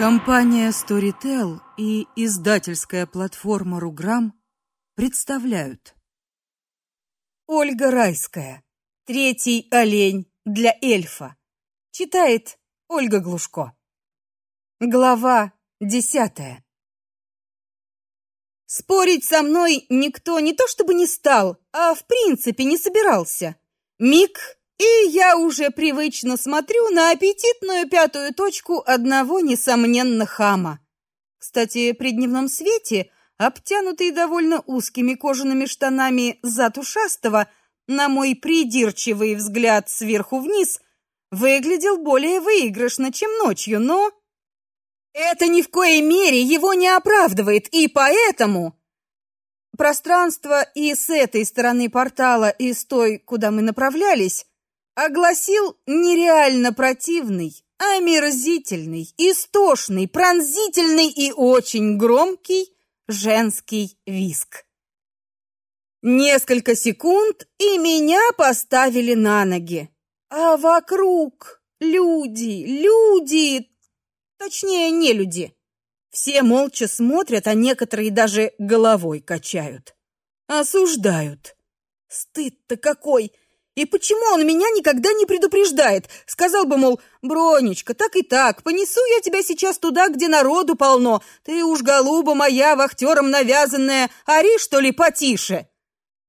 Компания Storytel и издательская платформа Руграм представляют Ольга Райская. Третий олень для эльфа. Читает Ольга Глушко. Глава десятая. Спорить со мной никто не то чтобы не стал, а в принципе не собирался. Миг и я уже привычно смотрю на аппетитную пятую точку одного несомненно хама. Кстати, при дневном свете, обтянутый довольно узкими кожаными штанами зад ушастого, на мой придирчивый взгляд сверху вниз, выглядел более выигрышно, чем ночью, но это ни в коей мере его не оправдывает, и поэтому пространство и с этой стороны портала, и с той, куда мы направлялись, огласил нереально противный, омерзительный, истошный, пронзительный и очень громкий женский виск. Несколько секунд, и меня поставили на ноги. А вокруг люди, люди, точнее, не люди. Все молча смотрят, а некоторые даже головой качают. Осуждают. Стыд-то какой! И почему он меня никогда не предупреждает? Сказал бы, мол, Бронечка, так и так, понесу я тебя сейчас туда, где народу полно. Ты уж, голуба моя, вахтером навязанная, ори, что ли, потише.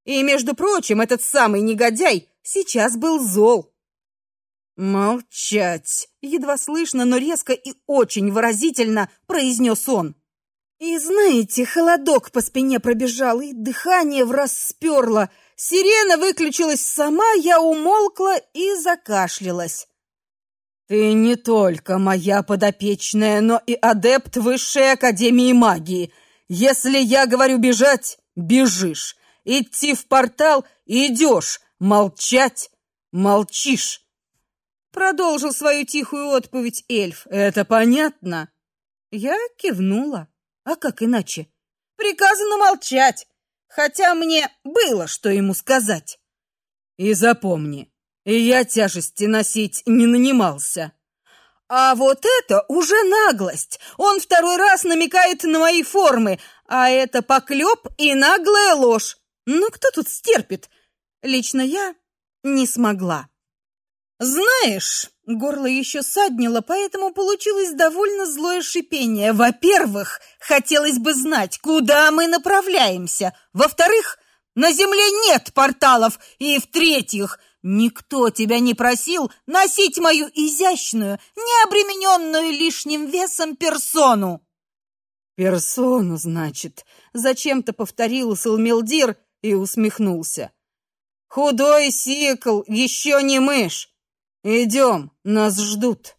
И, между прочим, этот самый негодяй сейчас был зол. Молчать, едва слышно, но резко и очень выразительно произнес он. И знаете, холодок по спине пробежал, и дыхание враз сперло. Сирена выключилась сама, я умолкла и закашлялась. Ты не только моя подопечная, но и адепт высшей академии магии. Если я говорю бежать, бежишь. Идти в портал идешь, молчать молчишь. Продолжил свою тихую отповедь эльф. Это понятно? Я кивнула. А как иначе? Приказано молчать хотя мне было что ему сказать. И запомни, я тяжести носить не нанимался. А вот это уже наглость. Он второй раз намекает на мои формы, а это поклеп и наглая ложь. Ну кто тут стерпит? Лично я не смогла. Знаешь, горло еще саднило, поэтому получилось довольно злое шипение. Во-первых, хотелось бы знать, куда мы направляемся. Во-вторых, на земле нет порталов. И в-третьих, никто тебя не просил носить мою изящную, не обремененную лишним весом персону. Персону, значит, зачем-то повторил Салмелдир и усмехнулся. Худой сикл еще не мышь. Идем, нас ждут.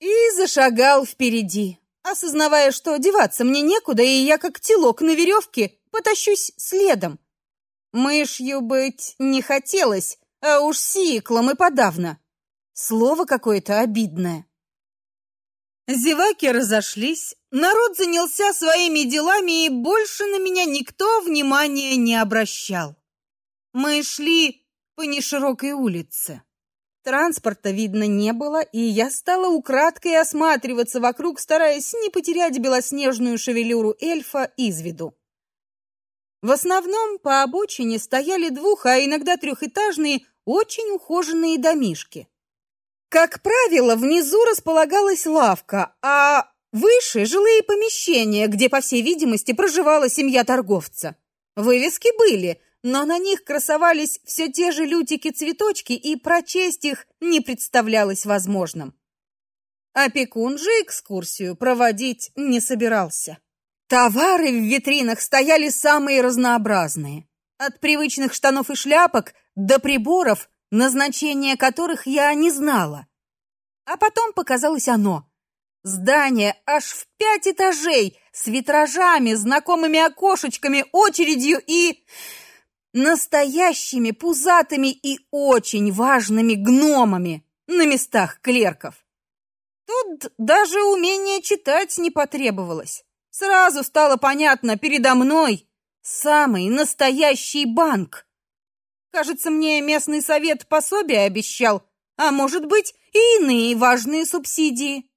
И зашагал впереди, осознавая, что одеваться мне некуда, и я как телок на веревке потащусь следом. Мышью быть не хотелось, а уж сиклом и подавно. Слово какое-то обидное. Зеваки разошлись, народ занялся своими делами, и больше на меня никто внимания не обращал. Мы шли по неширокой улице. Транспорта видно не было, и я стала украдкой осматриваться вокруг, стараясь не потерять белоснежную шевелюру эльфа из виду. В основном по обочине стояли двух, а иногда трехэтажные, очень ухоженные домишки. Как правило, внизу располагалась лавка, а выше жилые помещения, где, по всей видимости, проживала семья торговца. Вывески были, но на них красовались все те же лютики-цветочки, и прочесть их не представлялось возможным. Опекун же экскурсию проводить не собирался. Товары в витринах стояли самые разнообразные. От привычных штанов и шляпок до приборов, назначение которых я не знала. А потом показалось оно. Здание аж в пять этажей, с витражами, знакомыми окошечками, очередью и настоящими пузатыми и очень важными гномами на местах клерков. Тут даже умение читать не потребовалось. Сразу стало понятно, передо мной самый настоящий банк. Кажется, мне местный совет пособие обещал, а может быть, и иные важные субсидии.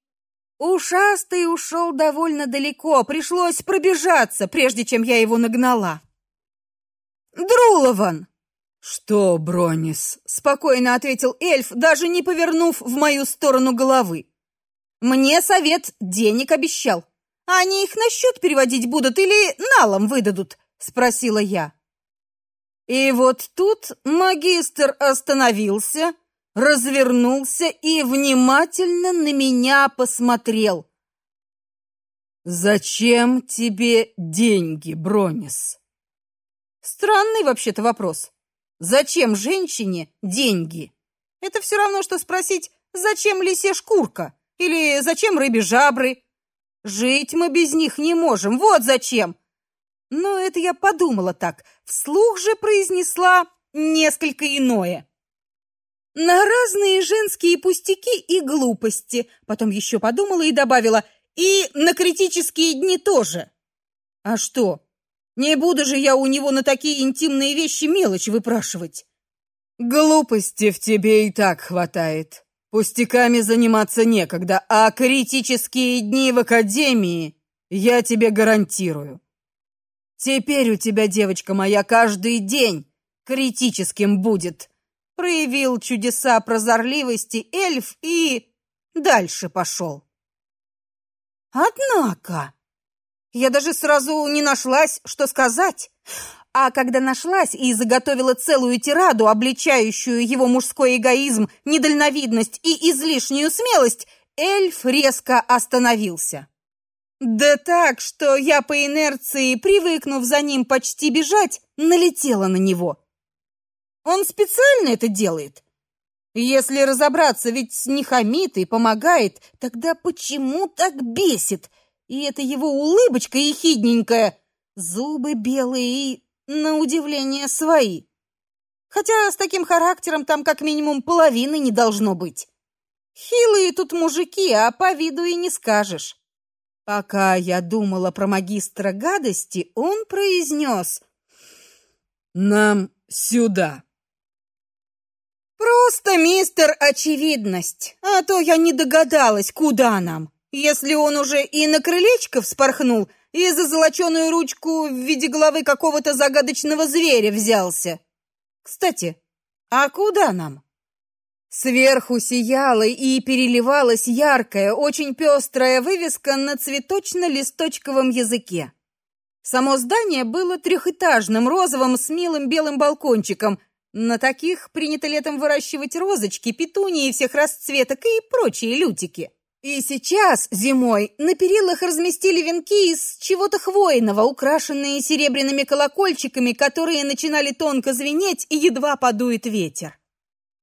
Ушастый ушел довольно далеко, пришлось пробежаться, прежде чем я его нагнала. Друлован. Что, Бронис? спокойно ответил эльф, даже не повернув в мою сторону головы. Мне совет денег обещал. Они их на счет переводить будут или налом выдадут, спросила я. И вот тут магистр остановился, развернулся и внимательно на меня посмотрел. Зачем тебе деньги, Бронис? Странный вообще-то вопрос. Зачем женщине деньги? Это все равно что спросить: зачем лисе шкурка или зачем рыбе жабры? Жить мы без них не можем. Вот зачем. Но это я подумала так, вслух же произнесла несколько иное. На разные женские пустяки и глупости. Потом еще подумала и добавила: и на критические дни тоже. А что? Не буду же я у него на такие интимные вещи мелочь выпрашивать. Глупости в тебе и так хватает. Пустяками заниматься некогда, а критические дни в академии я тебе гарантирую. Теперь у тебя, девочка моя, каждый день критическим будет. Проявил чудеса прозорливости эльф и дальше пошел. Однако, я даже сразу не нашлась, что сказать. А когда нашлась и заготовила целую тираду, обличающую его мужской эгоизм, недальновидность и излишнюю смелость, эльф резко остановился. Да так, что я по инерции, привыкнув за ним почти бежать, налетела на него. Он специально это делает. Если разобраться, ведь не хамит и помогает, тогда почему так бесит? И это его улыбочка ехидненькая, зубы белые и, на удивление, свои. Хотя с таким характером там как минимум половины не должно быть. Хилые тут мужики, а по виду и не скажешь. Пока я думала про магистра гадости, он произнес «Нам сюда». Просто мистер очевидность. А то я не догадалась, куда нам. Если он уже и на крылечко вспорхнул, и за золоченую ручку в виде головы какого-то загадочного зверя взялся. Кстати, а куда нам? Сверху сияла и переливалась яркая, очень пестрая вывеска на цветочно-листочковом языке. Само здание было трехэтажным, розовым, с милым белым балкончиком. На таких принято летом выращивать розочки, петунии всех расцветок и прочие лютики. И сейчас, зимой, на перилах разместили венки из чего-то хвойного, украшенные серебряными колокольчиками, которые начинали тонко звенеть, и едва подует ветер.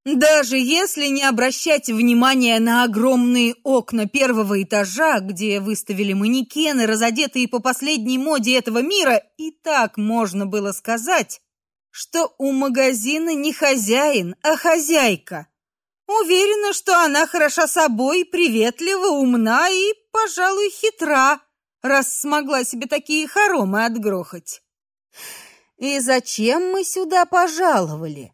Даже если не обращать внимания на огромные окна первого этажа, где выставили манекены, разодетые по последней моде этого мира, и так можно было сказать, что у магазина не хозяин, а хозяйка. Уверена, что она хороша собой, приветлива, умна и, пожалуй, хитра, раз смогла себе такие хоромы отгрохать. И зачем мы сюда пожаловали?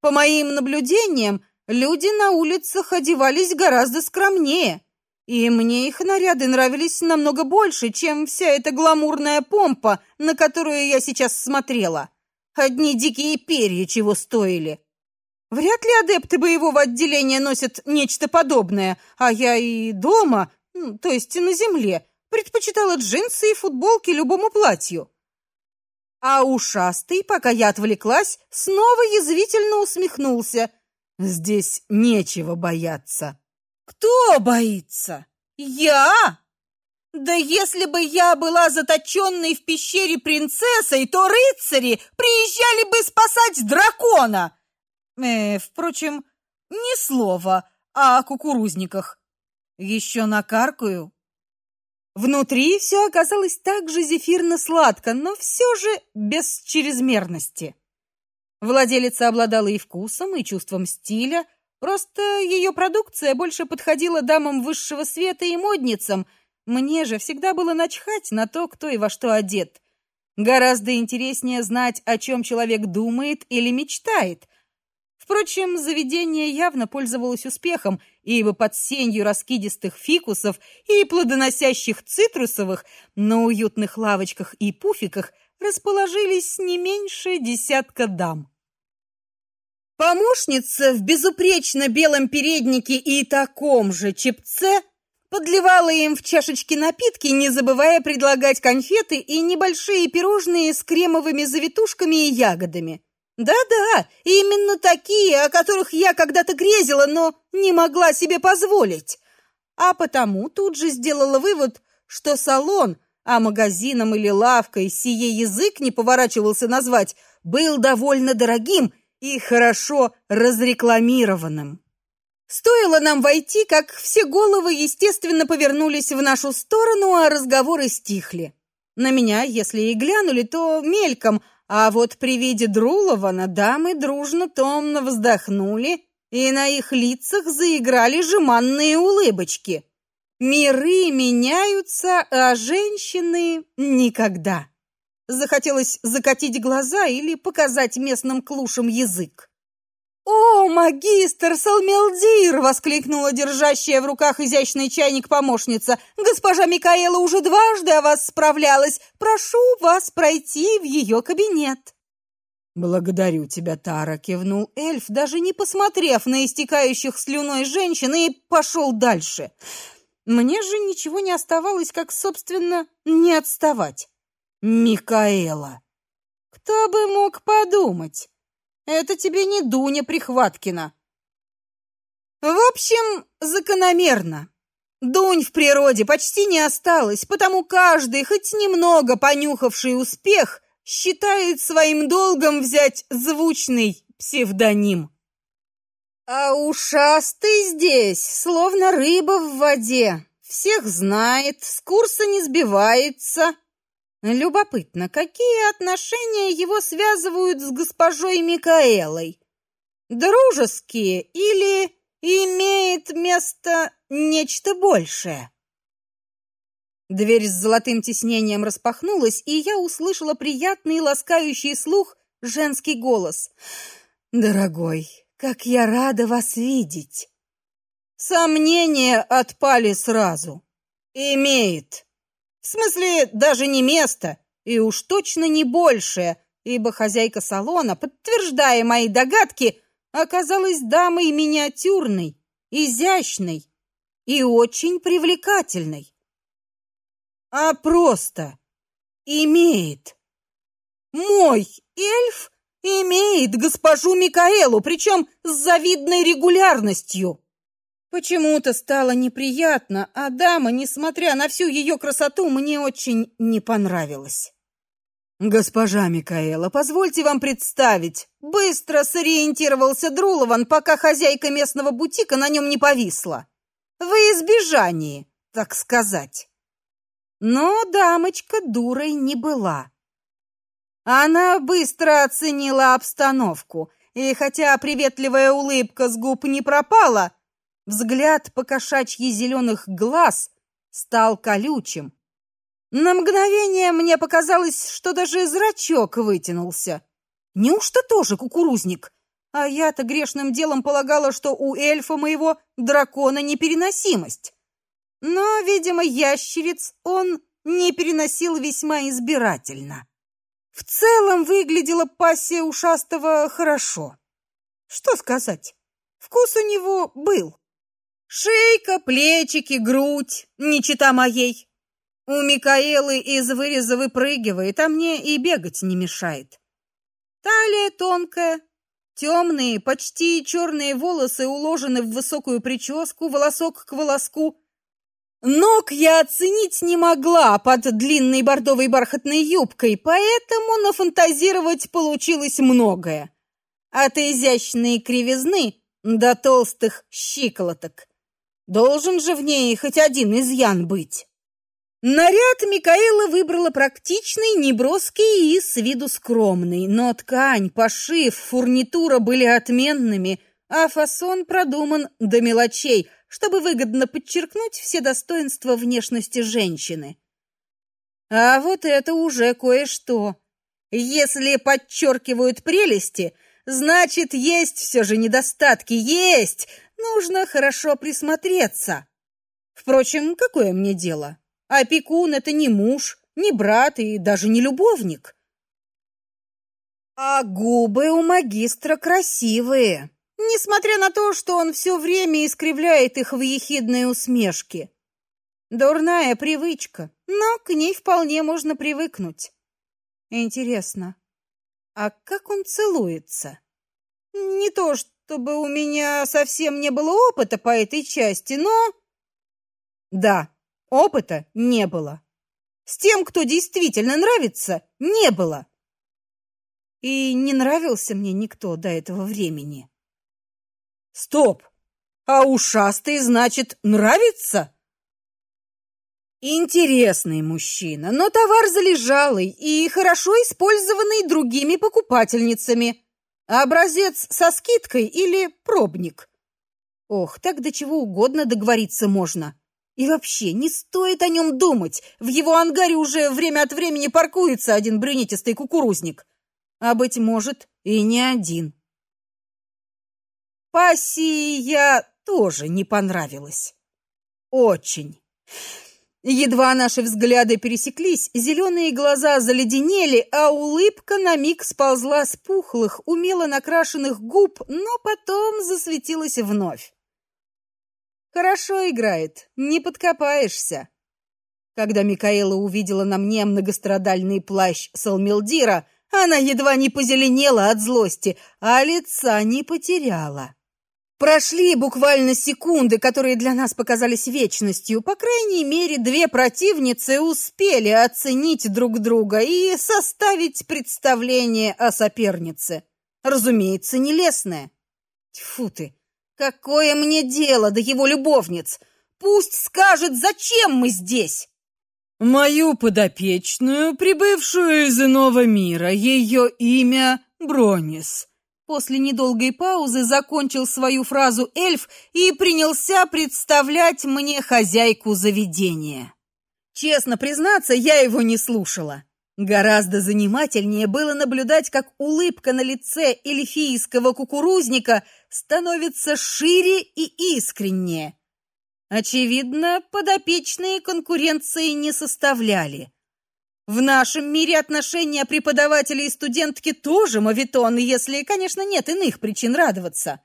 По моим наблюдениям, люди на улицах одевались гораздо скромнее, и мне их наряды нравились намного больше, чем вся эта гламурная помпа, на которую я сейчас смотрела. Одни дикие перья чего стоили. Вряд ли адепты боевого отделения носят нечто подобное, а я и дома, то есть на земле, предпочитала джинсы и футболки любому платью. А ушастый, пока я отвлеклась, снова язвительно усмехнулся. Здесь нечего бояться. Кто боится? Я? Да если бы я была заточенной в пещере принцессой, то рыцари приезжали бы спасать дракона. Э, впрочем, ни слова о кукурузниках. Еще накаркаю. Внутри все оказалось так же зефирно-сладко, но все же без чрезмерности. Владелица обладала и вкусом, и чувством стиля, просто ее продукция больше подходила дамам высшего света и модницам. Мне же всегда было начхать на то, кто и во что одет. Гораздо интереснее знать, о чем человек думает или мечтает. Впрочем, заведение явно пользовалось успехом, ибо под сенью раскидистых фикусов и плодоносящих цитрусовых на уютных лавочках и пуфиках расположились не меньше десятка дам. Помощница в безупречно белом переднике и таком же чепце подливала им в чашечки напитки, не забывая предлагать конфеты и небольшие пирожные с кремовыми завитушками и ягодами. Да-да, именно такие, о которых я когда-то грезила, но не могла себе позволить. А потому тут же сделала вывод, что салон, а магазином или лавкой сие язык не поворачивался назвать, был довольно дорогим и хорошо разрекламированным. Стоило нам войти, как все головы, естественно, повернулись в нашу сторону, а разговоры стихли. На меня, если и глянули, то мельком, а вот при виде Друлована дамы дружно томно вздохнули, и на их лицах заиграли жеманные улыбочки. Миры меняются, а женщины никогда. Захотелось закатить глаза или показать местным клушам язык. «О, магистр Салмелдир!» — воскликнула держащая в руках изящный чайник помощница. «Госпожа Микаэла уже дважды о вас справлялась. Прошу вас пройти в ее кабинет». «Благодарю тебя, Тара», — кивнул эльф, даже не посмотрев на истекающих слюной женщин, и пошел дальше. Мне же ничего не оставалось, как, собственно, не отставать. «Микаэла!» Кто бы мог подумать? Это тебе не Дуня Прихваткина. В общем, закономерно. Дунь в природе почти не осталось, потому каждый, хоть немного понюхавший успех, считает своим долгом взять звучный псевдоним. А ушастый здесь, словно рыба в воде. Всех знает, с курса не сбивается, Любопытно, какие отношения его связывают с госпожой Микаэлой? Дружеские или имеет место нечто большее? Дверь с золотым тиснением распахнулась, и я услышала приятный ласкающий слух женский голос. Дорогой, как я рада вас видеть. Сомнения отпали сразу. Имеет в смысле, даже не место, и уж точно не большее, ибо хозяйка салона, подтверждая мои догадки, оказалась дамой миниатюрной, изящной и очень привлекательной. А просто имеет. Мой эльф имеет госпожу Микаэлу, причем с завидной регулярностью. Почему-то стало неприятно, а дама, несмотря на всю ее красоту, мне очень не понравилась. Госпожа Микаэла, позвольте вам представить. Быстро сориентировался Друлован, пока хозяйка местного бутика на нем не повисла. В избежании, так сказать. Но дамочка дурой не была. Она быстро оценила обстановку, и хотя приветливая улыбка с губ не пропала, Взгляд покошачьи зеленых глаз стал колючим. На мгновение мне показалось, что даже зрачок вытянулся. Неужто тоже кукурузник? А я-то грешным делом полагала, что у эльфа моего дракона непереносимость. Но, видимо, ящериц он не переносил весьма избирательно. В целом выглядела пассия ушастого хорошо. Что сказать? Вкус у него был. Шейка, плечики, грудь, не чита моей. У Микаэлы из выреза выпрыгивает, а мне и бегать не мешает. Талия тонкая, темные, почти черные волосы уложены в высокую прическу, волосок к волоску. Ног я оценить не могла под длинной бордовой бархатной юбкой, поэтому нафантазировать получилось многое. От изящной кривизны до толстых щиколоток. Должен же в ней хоть один изъян быть. Наряд Микаэла выбрала практичный, неброский и с виду скромный, но ткань, пошив, фурнитура были отменными, а фасон продуман до мелочей, чтобы выгодно подчеркнуть все достоинства внешности женщины. А вот это уже кое-что. Если подчеркивают прелести, Значит, есть все же недостатки, есть. Нужно хорошо присмотреться. Впрочем, какое мне дело? Опекун это не муж, не брат и даже не любовник. А губы у магистра красивые, несмотря на то, что он все время искривляет их в ехидные усмешки. Дурная привычка, но к ней вполне можно привыкнуть. Интересно, а как он целуется? Не то, чтобы у меня совсем не было опыта по этой части, но да, опыта не было. С тем, кто действительно нравится, не было. И не нравился мне никто до этого времени. Стоп. А ушастый, значит, нравится? Интересный мужчина, но товар залежалый и хорошо использованный другими покупательницами. Образец со скидкой или пробник? Ох, так до чего угодно договориться можно. И вообще, не стоит о нем думать. В его ангаре уже время от времени паркуется один брюнетистый кукурузник. А быть может, и не один. Пассии я тоже не понравилась. Очень. Едва наши взгляды пересеклись, зеленые глаза заледенели, а улыбка на миг сползла с пухлых, умело накрашенных губ, но потом засветилась вновь. Хорошо играет, не подкопаешься. Когда Микаэла увидела на мне многострадальный плащ Салмилдира, она едва не позеленела от злости, а лица не потеряла. Прошли буквально секунды, которые для нас показались вечностью. По крайней мере, две противницы успели оценить друг друга и составить представление о сопернице. Разумеется, нелестное. Тьфу ты, какое мне дело до его любовниц? Пусть скажет, зачем мы здесь. Мою подопечную, прибывшую из иного мира, ее имя Бронис. После недолгой паузы закончил свою фразу эльф и принялся представлять мне хозяйку заведения. Честно признаться, я его не слушала. Гораздо занимательнее было наблюдать, как улыбка на лице эльфийского кукурузника становится шире и искреннее. Очевидно, подопечные конкуренции не составляли. В нашем мире отношения преподавателя и студентки тоже мавитон, если, конечно, нет иных причин радоваться.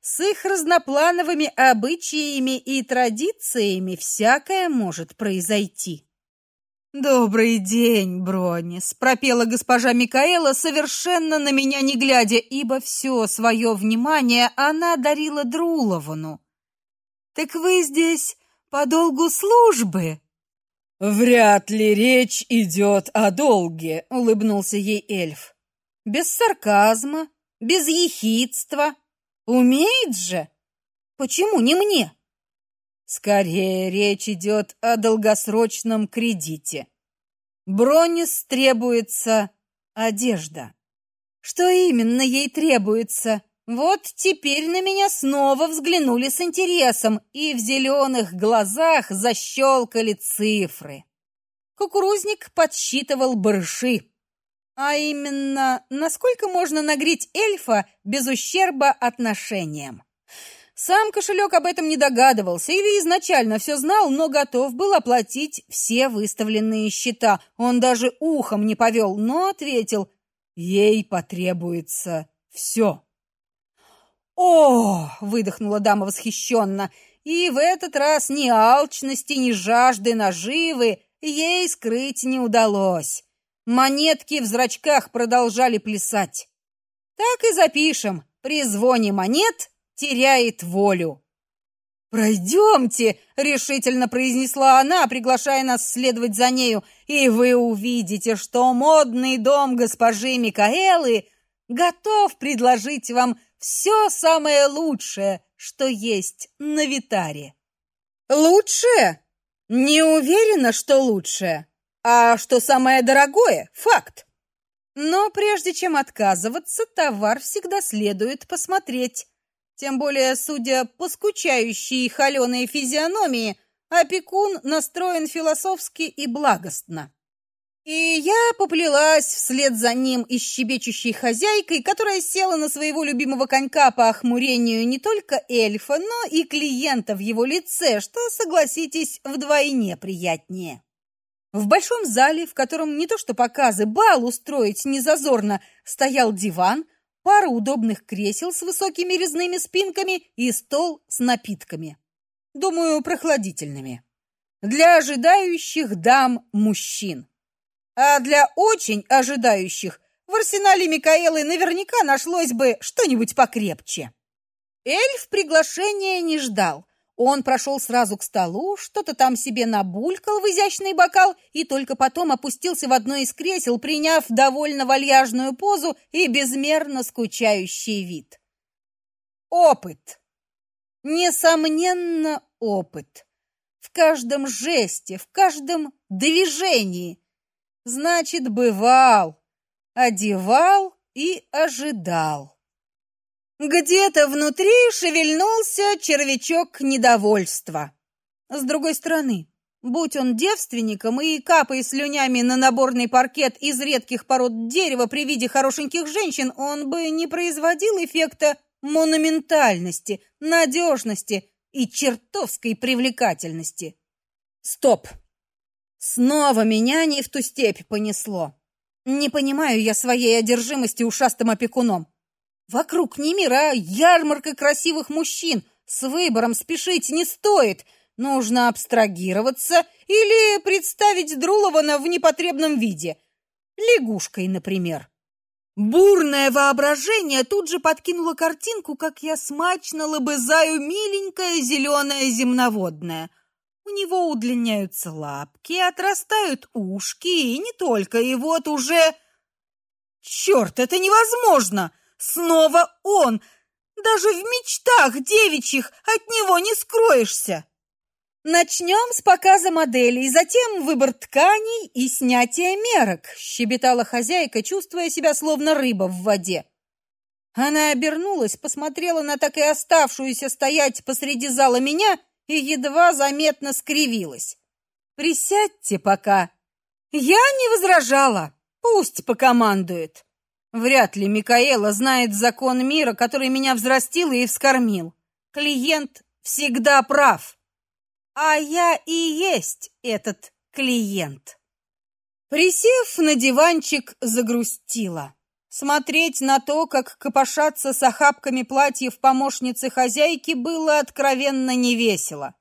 С их разноплановыми обычаями и традициями всякое может произойти. Добрый день, Бронис, пропела госпожа Микаэла, совершенно на меня не глядя, ибо все свое внимание она дарила Друловну. Так вы здесь по долгу службы? Вряд ли речь идет о долге, улыбнулся ей эльф. Без сарказма, без ехидства. Умеет же. Почему не мне? Скорее речь идет о долгосрочном кредите. Бронис требуется одежда. Что именно ей требуется? Вот теперь на меня снова взглянули с интересом, и в зеленых глазах защелкали цифры. Кукурузник подсчитывал барыши. А именно, насколько можно нагреть эльфа без ущерба отношениям. Сам кошелек об этом не догадывался или изначально все знал, но готов был оплатить все выставленные счета. Он даже ухом не повел, но ответил: "Ей потребуется все. «О!» — выдохнула дама восхищенно. И в этот раз ни алчности, ни жажды наживы ей скрыть не удалось. Монетки в зрачках продолжали плясать. Так и запишем. При звоне монет теряет волю. «Пройдемте!» — решительно произнесла она, приглашая нас следовать за нею, «и вы увидите, что модный дом госпожи Микаэлы готов предложить вам все самое лучшее, что есть на Витаре. Лучшее? Не уверена, что лучшее. А что самое дорогое? Факт. Но прежде чем отказываться, товар всегда следует посмотреть. Тем более, судя по скучающей холеной физиономии, опекун настроен философски и благостно. И я поплелась вслед за ним и щебечущей хозяйкой, которая села на своего любимого конька по охмурению не только эльфа, но и клиента в его лице, что, согласитесь, вдвойне приятнее. В большом зале, в котором не то что показы, бал устроить не зазорно, стоял диван, пара удобных кресел с высокими резными спинками и стол с напитками. Думаю, прохладительными. Для ожидающих дам мужчин. А для очень ожидающих в арсенале Микаэлы наверняка нашлось бы что-нибудь покрепче. Эльф приглашения не ждал. Он прошел сразу к столу, что-то там себе набулькал в изящный бокал и только потом опустился в одно из кресел, приняв довольно вальяжную позу и безмерно скучающий вид. Опыт. Несомненно, опыт. В каждом жесте, в каждом движении – Значит, бывал, одевал и ожидал. Где-то внутри шевельнулся червячок недовольства. С другой стороны, будь он девственником и капая слюнями на наборный паркет из редких пород дерева при виде хорошеньких женщин, он бы не производил эффекта монументальности, надежности и чертовской привлекательности. Стоп. Снова меня не в ту степь понесло. Не понимаю я своей одержимости ушастым опекуном. Вокруг не мира, а ярмарка красивых мужчин. С выбором спешить не стоит. Нужно абстрагироваться или представить Друлована в непотребном виде. Лягушкой, например. Бурное воображение тут же подкинуло картинку, как я смачно лобызаю миленькое зеленое земноводное — у него удлиняются лапки, отрастают ушки, и не только. И вот уже... Черт, это невозможно! Снова он! Даже в мечтах девичьих от него не скроешься. Начнем с показа моделей, затем выбор тканей и снятие мерок, щебетала хозяйка, чувствуя себя словно рыба в воде. Она обернулась, посмотрела на так и оставшуюся стоять посреди зала меня и едва заметно скривилась. «Присядьте пока». Я не возражала. Пусть покомандует. Вряд ли Микаэла знает закон мира, который меня взрастил и вскормил. Клиент всегда прав. А я и есть этот клиент. Присев на диванчик, загрустила. Смотреть на то, как копошатся с охапками платьев помощницы хозяйки, было откровенно невесело.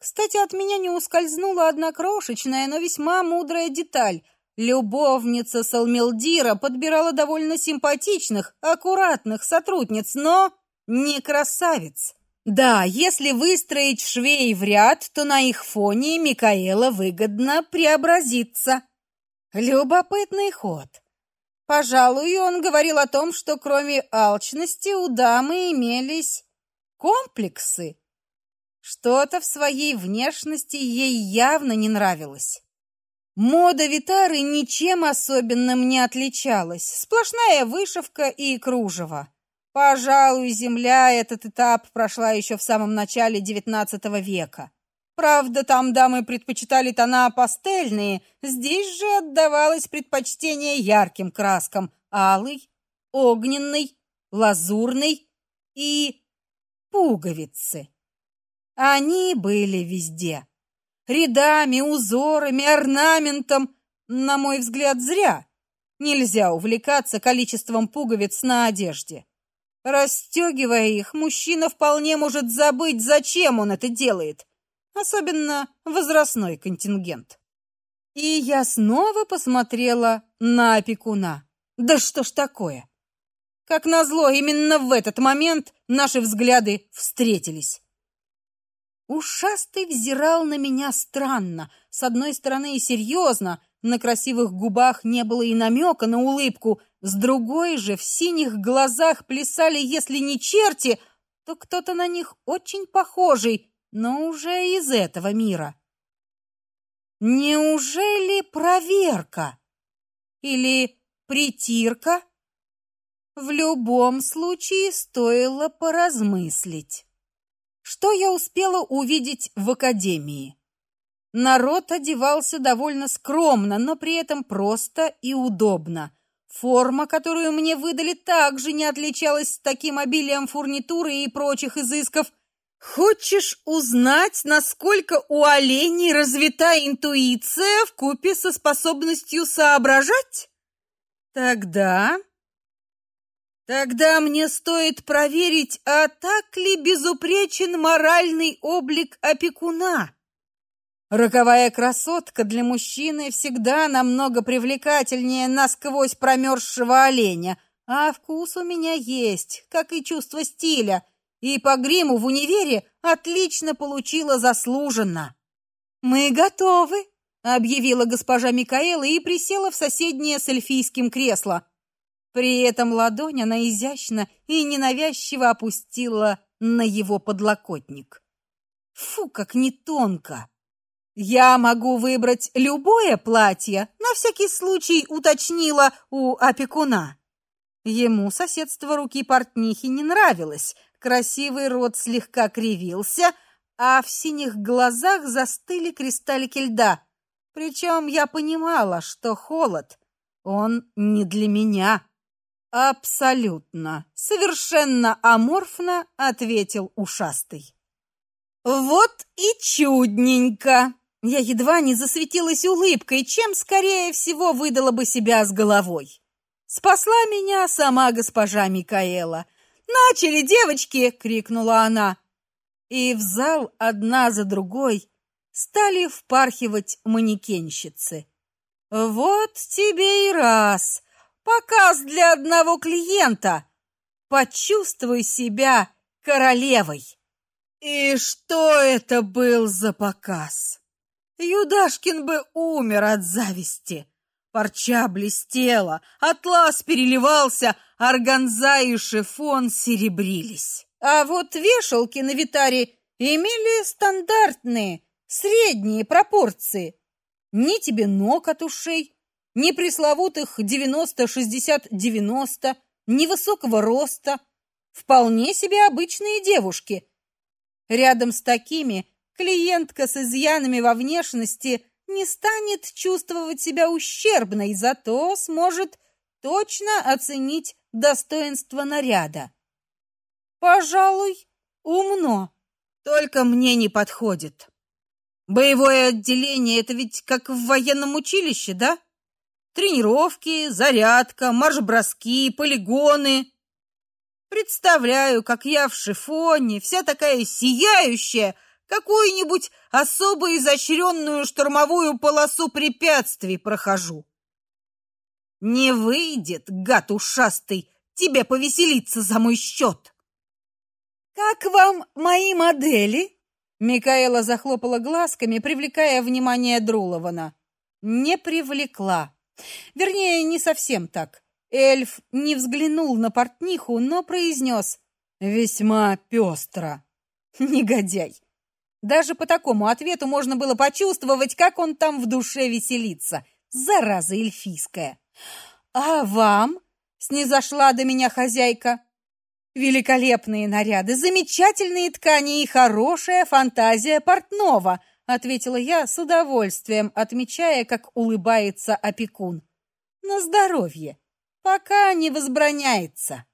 Кстати, от меня не ускользнула одна крошечная, но весьма мудрая деталь. Любовница Салмелдира подбирала довольно симпатичных, аккуратных сотрудниц, но не красавиц. Да, если выстроить швей в ряд, то на их фоне Микаэла выгодно преобразится. Любопытный ход. Пожалуй, он говорил о том, что кроме алчности у дамы имелись комплексы. Что-то в своей внешности ей явно не нравилось. Мода Витары ничем особенным не отличалась. Сплошная вышивка и кружево. Пожалуй, земля этот этап прошла еще в самом начале XIX века. Правда, там дамы предпочитали тона пастельные, здесь же отдавалось предпочтение ярким краскам: алый, огненный, лазурный и пуговицы. Они были везде. Рядами, узорами, орнаментом, на мой взгляд, зря. Нельзя увлекаться количеством пуговиц на одежде. Расстегивая их, мужчина вполне может забыть, зачем он это делает особенно возрастной контингент. И я снова посмотрела на опекуна. Да что ж такое? Как назло, именно в этот момент наши взгляды встретились. Ушастый взирал на меня странно, с одной стороны и серьезно, на красивых губах не было и намека на улыбку, с другой же в синих глазах плясали, если не черти, то кто-то на них очень похожий, но уже из этого мира. Неужели проверка или притирка? В любом случае стоило поразмыслить. Что я успела увидеть в академии? Народ одевался довольно скромно, но при этом просто и удобно. Форма, которую мне выдали, также не отличалась таким обилием фурнитуры и прочих изысков. Хочешь узнать, насколько у оленей развита интуиция в купе со способностью соображать? Тогда Тогда мне стоит проверить, а так ли безупречен моральный облик опекуна. Роковая красотка для мужчины всегда намного привлекательнее насквозь промерзшего оленя, а вкус у меня есть, как и чувство стиля, и по гриму в универе отлично получила заслуженно. Мы готовы, объявила госпожа Микаэла и присела в соседнее с эльфийским кресло. При этом ладонь она изящно и ненавязчиво опустила на его подлокотник. Фу, как не тонко. Я могу выбрать любое платье, на всякий случай уточнила у опекуна. Ему соседство руки портнихи не нравилось. Красивый рот слегка кривился, а в синих глазах застыли кристаллики льда. Причем я понимала, что холод он не для меня. Абсолютно, совершенно аморфно ответил ушастый. Вот и чудненько. Я едва не засветилась улыбкой, чем скорее всего выдала бы себя с головой. Спасла меня сама госпожа Микаэла. "Начали, девочки!" крикнула она. И в зал одна за другой стали впархивать манекенщицы. Вот тебе и раз. Показ для одного клиента. Почувствуй себя королевой. И что это был за показ? Юдашкин бы умер от зависти. Парча блестела, атлас переливался, органза и шифон серебрились. А вот вешалки на витаре имели стандартные, средние пропорции. Ни тебе ног от ушей, ни пресловутых 90-60-90, ни высокого роста, вполне себе обычные девушки. Рядом с такими клиентка с изъянами во внешности не станет чувствовать себя ущербной, зато сможет точно оценить достоинство наряда. Пожалуй, умно, только мне не подходит. Боевое отделение это ведь как в военном училище, да? Тренировки, зарядка, марш-броски, полигоны. Представляю, как я в шифоне, вся такая сияющая, какую-нибудь особо изощренную штурмовую полосу препятствий прохожу. Не выйдет, гад ушастый, тебе повеселиться за мой счет. Как вам мои модели? Микаэла захлопала глазками, привлекая внимание Друлована. Не привлекла. Вернее, не совсем так. Эльф не взглянул на портниху, но произнес «Весьма пестро». Негодяй. Даже по такому ответу можно было почувствовать, как он там в душе веселится. Зараза эльфийская. «А вам?» — снизошла до меня хозяйка. «Великолепные наряды, замечательные ткани и хорошая фантазия портного», ответила я с удовольствием, отмечая, как улыбается опекун. На здоровье. Пока не возбраняется.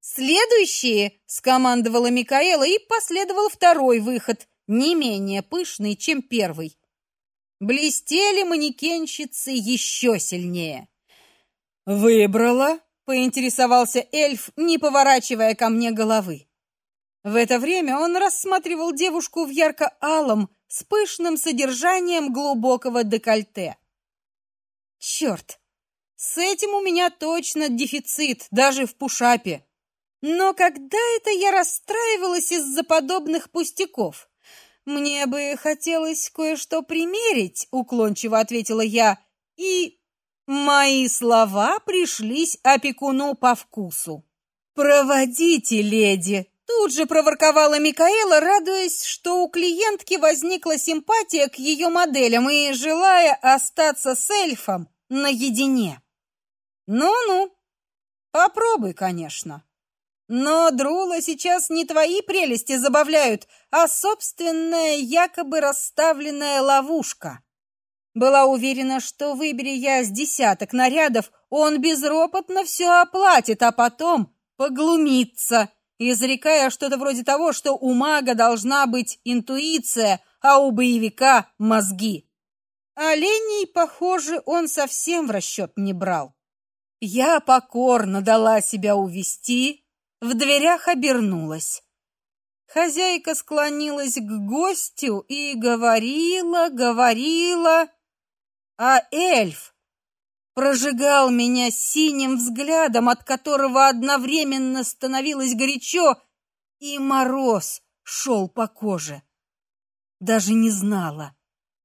Следующие, скомандовала Микаэла, и последовал второй выход, не менее пышный, чем первый. Блестели манекенщицы еще сильнее. Выбрала, поинтересовался эльф, не поворачивая ко мне головы. В это время он рассматривал девушку в ярко-алом, с пышным содержанием глубокого декольте. Черт! С этим у меня точно дефицит, даже в пушапе. Но когда это я расстраивалась из-за подобных пустяков? Мне бы хотелось кое-что примерить, уклончиво ответила я, и мои слова пришлись опекуну по вкусу. Проводите, леди, Тут же проворковала Микаэла, радуясь, что у клиентки возникла симпатия к ее моделям и желая остаться с эльфом наедине. Ну-ну. Попробуй, конечно. Но, Друла, сейчас не твои прелести забавляют, а собственная якобы расставленная ловушка. Была уверена, что выбери я с десяток нарядов, он безропотно все оплатит, а потом поглумится, изрекая что-то вроде того, что у мага должна быть интуиция, а у боевика мозги. Оленей, похоже, он совсем в расчет не брал. Я покорно дала себя увести, в дверях обернулась. Хозяйка склонилась к гостю и говорила, говорила, а эльф прожигал меня синим взглядом, от которого одновременно становилось горячо, и мороз шел по коже. Даже не знала,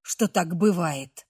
что так бывает.